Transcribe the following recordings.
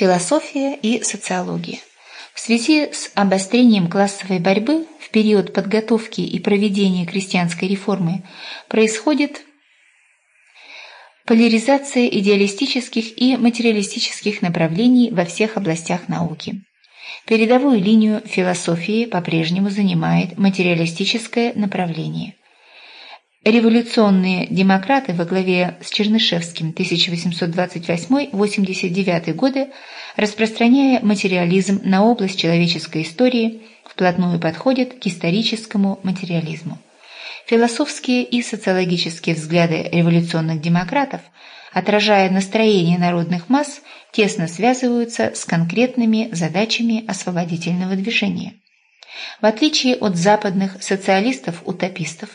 Философия и социология. В связи с обострением классовой борьбы в период подготовки и проведения крестьянской реформы происходит поляризация идеалистических и материалистических направлений во всех областях науки. Передовую линию философии по-прежнему занимает материалистическое направление. Революционные демократы во главе с Чернышевским 1828-89 годы, распространяя материализм на область человеческой истории, вплотную подходят к историческому материализму. Философские и социологические взгляды революционных демократов, отражая настроение народных масс, тесно связываются с конкретными задачами освободительного движения. В отличие от западных социалистов-утопистов,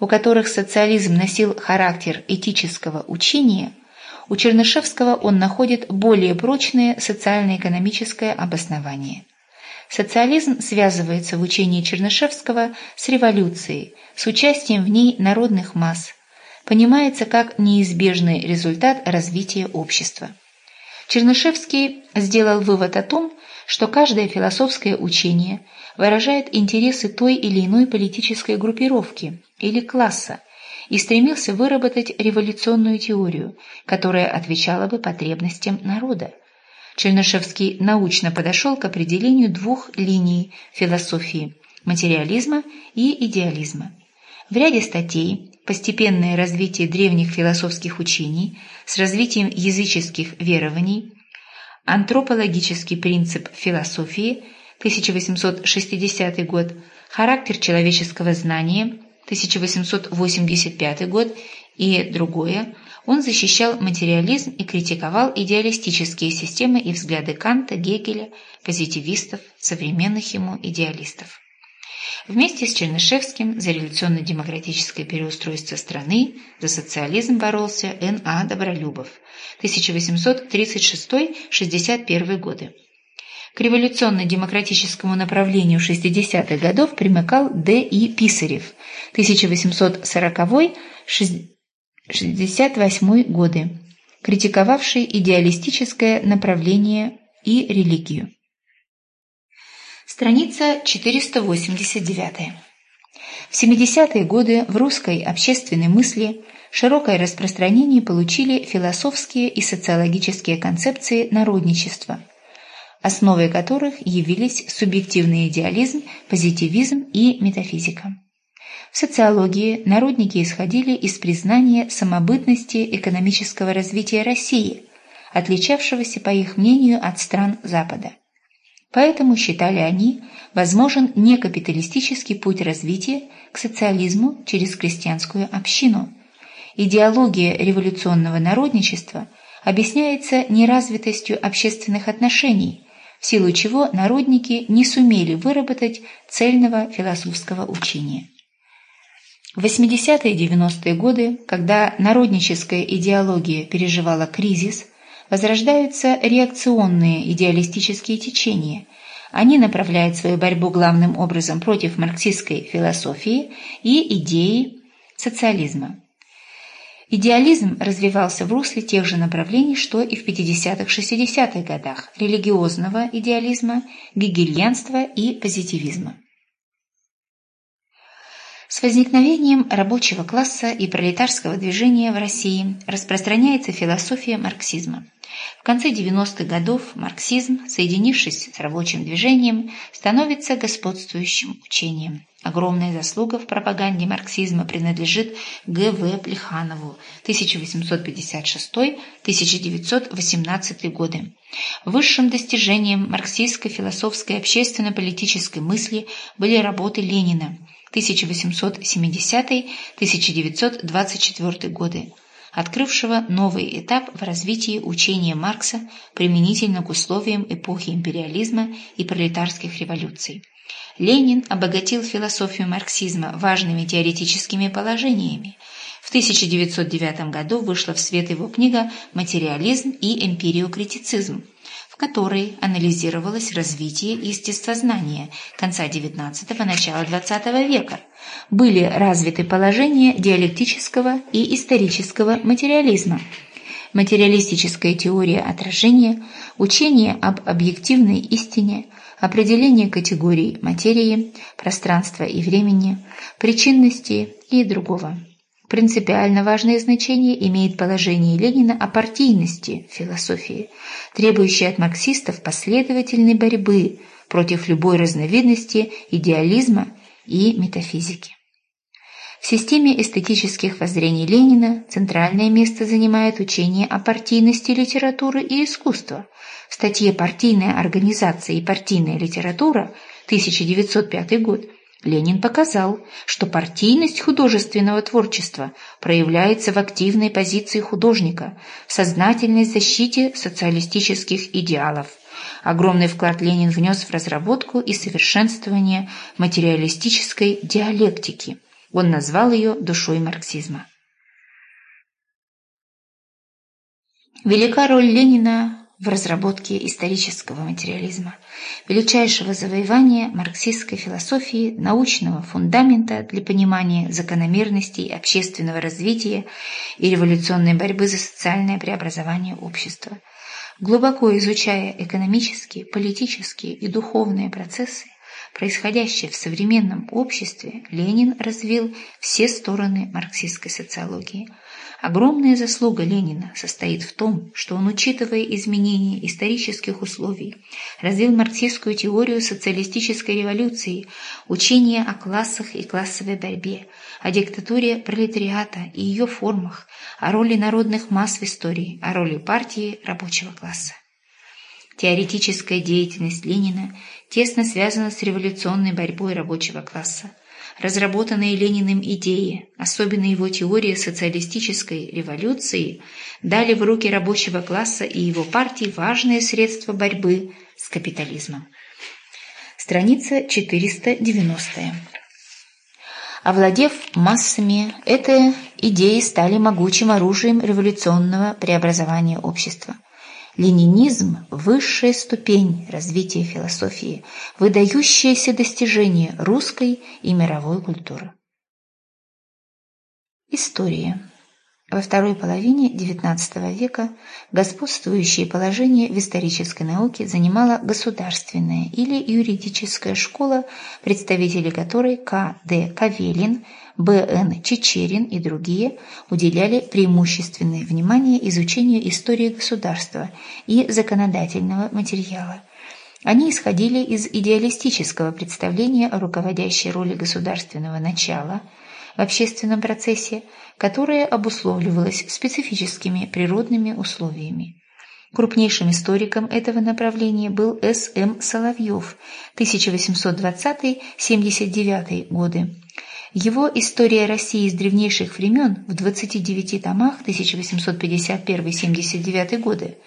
у которых социализм носил характер этического учения, у Чернышевского он находит более прочное социально-экономическое обоснование. Социализм связывается в учении Чернышевского с революцией, с участием в ней народных масс, понимается как неизбежный результат развития общества. Чернышевский сделал вывод о том, что каждое философское учение выражает интересы той или иной политической группировки или класса и стремился выработать революционную теорию, которая отвечала бы потребностям народа. Чернышевский научно подошел к определению двух линий философии – материализма и идеализма. В ряде статей «Постепенное развитие древних философских учений с развитием языческих верований», «Антропологический принцип философии» 1860 год, «Характер человеческого знания» 1885 год и другое, он защищал материализм и критиковал идеалистические системы и взгляды Канта, Гегеля, позитивистов, современных ему идеалистов. Вместе с Чернышевским за революционно-демократическое переустройство страны, за социализм боролся Н.А. Добролюбов 1836-61 годы. К революционно-демократическому направлению 60-х годов примыкал Д. И. Писарев 1840-68 годы, критиковавший идеалистическое направление и религию. Страница 489. В 70-е годы в русской общественной мысли широкое распространение получили философские и социологические концепции народничества, основой которых явились субъективный идеализм, позитивизм и метафизика. В социологии народники исходили из признания самобытности экономического развития России, отличавшегося, по их мнению, от стран Запада. Поэтому, считали они, возможен некапиталистический путь развития к социализму через крестьянскую общину. Идеология революционного народничества объясняется неразвитостью общественных отношений, в силу чего народники не сумели выработать цельного философского учения. В 80-е и 90-е годы, когда народническая идеология переживала кризис – возрождаются реакционные идеалистические течения. Они направляют свою борьбу главным образом против марксистской философии и идеи социализма. Идеализм развивался в русле тех же направлений, что и в 50-60-х годах – религиозного идеализма, гегельянства и позитивизма. С возникновением рабочего класса и пролетарского движения в России распространяется философия марксизма. В конце 90-х годов марксизм, соединившись с рабочим движением, становится господствующим учением. Огромная заслуга в пропаганде марксизма принадлежит Г.В. Плеханову 1856-1918 годы. Высшим достижением марксистско-философской общественно-политической мысли были работы Ленина 1870-1924 годы открывшего новый этап в развитии учения Маркса применительно к условиям эпохи империализма и пролетарских революций. Ленин обогатил философию марксизма важными теоретическими положениями. В 1909 году вышла в свет его книга «Материализм и эмпириокритицизм», в которой анализировалось развитие естествознания конца XIX – начала XX века. Были развиты положения диалектического и исторического материализма. материалистическая теория отражения, учение об объективной истине, определение категорий материи, пространства и времени, причинности и другого. Принципиально важное значение имеет положение Ленина о партийности философии, требующей от марксистов последовательной борьбы против любой разновидности идеализма и метафизики. В системе эстетических воззрений Ленина центральное место занимает учение о партийности литературы и искусства. В статье «Партийная организация и партийная литература» 1905 год Ленин показал, что партийность художественного творчества проявляется в активной позиции художника, в сознательной защите социалистических идеалов. Огромный вклад Ленин внес в разработку и совершенствование материалистической диалектики. Он назвал ее душой марксизма. Велика роль Ленина в разработке исторического материализма, величайшего завоевания марксистской философии, научного фундамента для понимания закономерностей общественного развития и революционной борьбы за социальное преобразование общества. Глубоко изучая экономические, политические и духовные процессы, происходящее в современном обществе, Ленин развил все стороны марксистской социологии – Огромная заслуга Ленина состоит в том, что он, учитывая изменения исторических условий, развил марксистскую теорию социалистической революции, учение о классах и классовой борьбе, о диктатуре пролетариата и ее формах, о роли народных масс в истории, о роли партии рабочего класса. Теоретическая деятельность Ленина тесно связана с революционной борьбой рабочего класса – разработанные Лениным идеи, особенно его теория социалистической революции, дали в руки рабочего класса и его партии важные средства борьбы с капитализмом. Страница 490. Овладев массами, эти идеи стали могучим оружием революционного преобразования общества. Ленинизм – высшая ступень развития философии, выдающееся достижение русской и мировой культуры. История. Во второй половине XIX века господствующее положение в исторической науке занимала государственная или юридическая школа, представители которой К. Д. Кавелин – Б.Н. Чечерин и другие уделяли преимущественное внимание изучению истории государства и законодательного материала. Они исходили из идеалистического представления о руководящей роли государственного начала в общественном процессе, которое обусловливалось специфическими природными условиями. Крупнейшим историком этого направления был С. М. Соловьев 1820-79 годы его «История России с древнейших времен» в 29 томах 1851-79 годы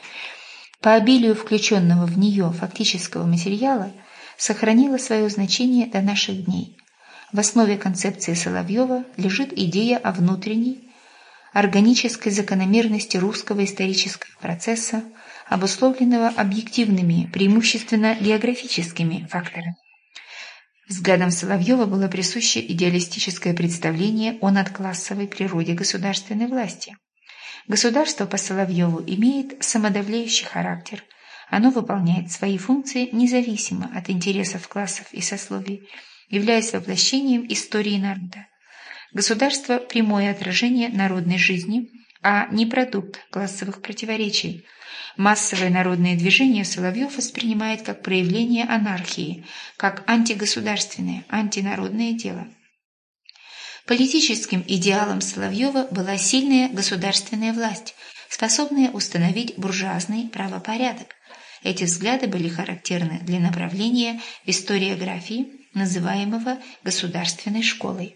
по обилию включенного в нее фактического материала сохранила свое значение до наших дней. В основе концепции Соловьева лежит идея о внутренней, органической закономерности русского исторического процесса, обусловленного объективными, преимущественно географическими факторами. Взглядам Соловьева было присуще идеалистическое представление о надклассовой природе государственной власти. Государство по Соловьеву имеет самодавляющий характер. Оно выполняет свои функции независимо от интересов классов и сословий, являясь воплощением истории народа. Государство – прямое отражение народной жизни, а не продукт классовых противоречий – Массовое народное движение Соловьев воспринимает как проявление анархии, как антигосударственное, антинародное дело. Политическим идеалом Соловьева была сильная государственная власть, способная установить буржуазный правопорядок. Эти взгляды были характерны для направления в историографии, называемого государственной школой.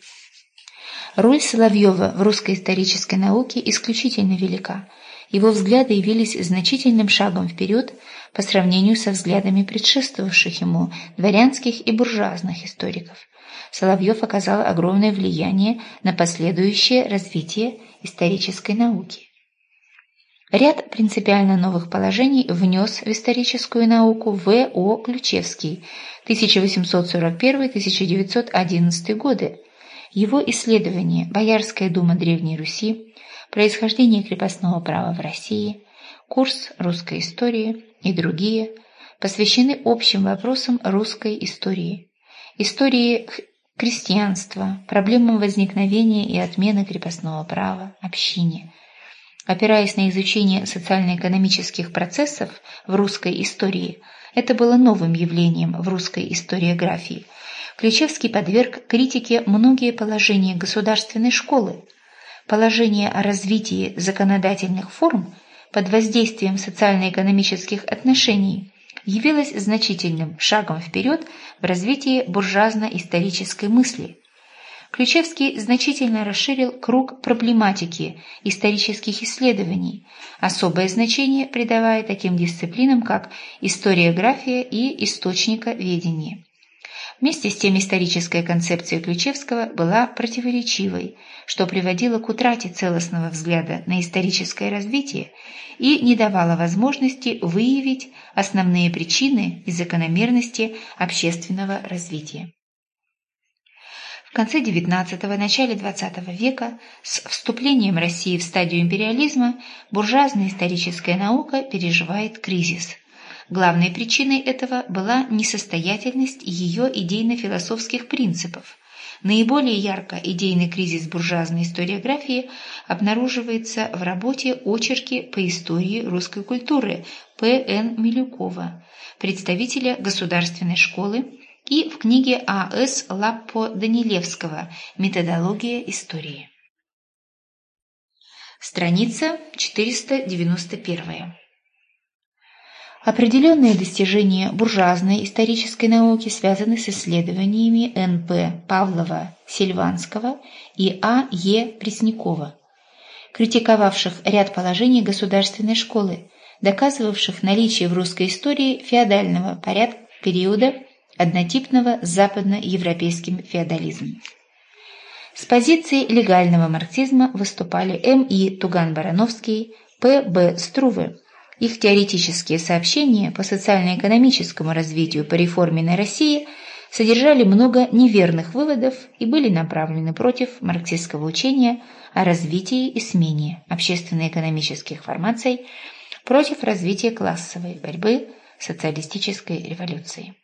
Роль Соловьева в русской исторической науке исключительно велика – его взгляды явились значительным шагом вперед по сравнению со взглядами предшествовавших ему дворянских и буржуазных историков. Соловьев оказал огромное влияние на последующее развитие исторической науки. Ряд принципиально новых положений внес в историческую науку В. О. Ключевский 1841-1911 годы. Его исследование «Боярская дума Древней Руси», происхождение крепостного права в России, курс русской истории и другие посвящены общим вопросам русской истории, истории крестьянства, проблемам возникновения и отмены крепостного права, общине. Опираясь на изучение социально-экономических процессов в русской истории, это было новым явлением в русской историографии. Ключевский подверг критике многие положения государственной школы. Положение о развитии законодательных форм под воздействием социально-экономических отношений явилось значительным шагом вперед в развитии буржуазно-исторической мысли. Ключевский значительно расширил круг проблематики исторических исследований, особое значение придавая таким дисциплинам, как историография и источниковедение. Вместе с тем историческая концепция Ключевского была противоречивой, что приводило к утрате целостного взгляда на историческое развитие и не давало возможности выявить основные причины и закономерности общественного развития. В конце XIX – начале XX века с вступлением России в стадию империализма буржуазная историческая наука переживает кризис – Главной причиной этого была несостоятельность ее идейно-философских принципов. Наиболее ярко идейный кризис буржуазной историографии обнаруживается в работе «Очерки по истории русской культуры» П.Н. Милюкова, представителя государственной школы, и в книге А.С. Лаппо-Данилевского «Методология истории». Страница 491. Определенные достижения буржуазной исторической науки связаны с исследованиями Н.П. Павлова, Сильванского и А. Е. Преснякова, критиковавших ряд положений государственной школы, доказывавших наличие в русской истории феодального порядка периода, однотипного западноевропейским феодализмом. С позиции легального марксизма выступали М. И. Туган-Барановский, П. Струве, их теоретические сообщения по социально-экономическому развитию по реформе на России содержали много неверных выводов и были направлены против марксистского учения о развитии и смене общественно-экономических формаций, против развития классовой борьбы социалистической революции.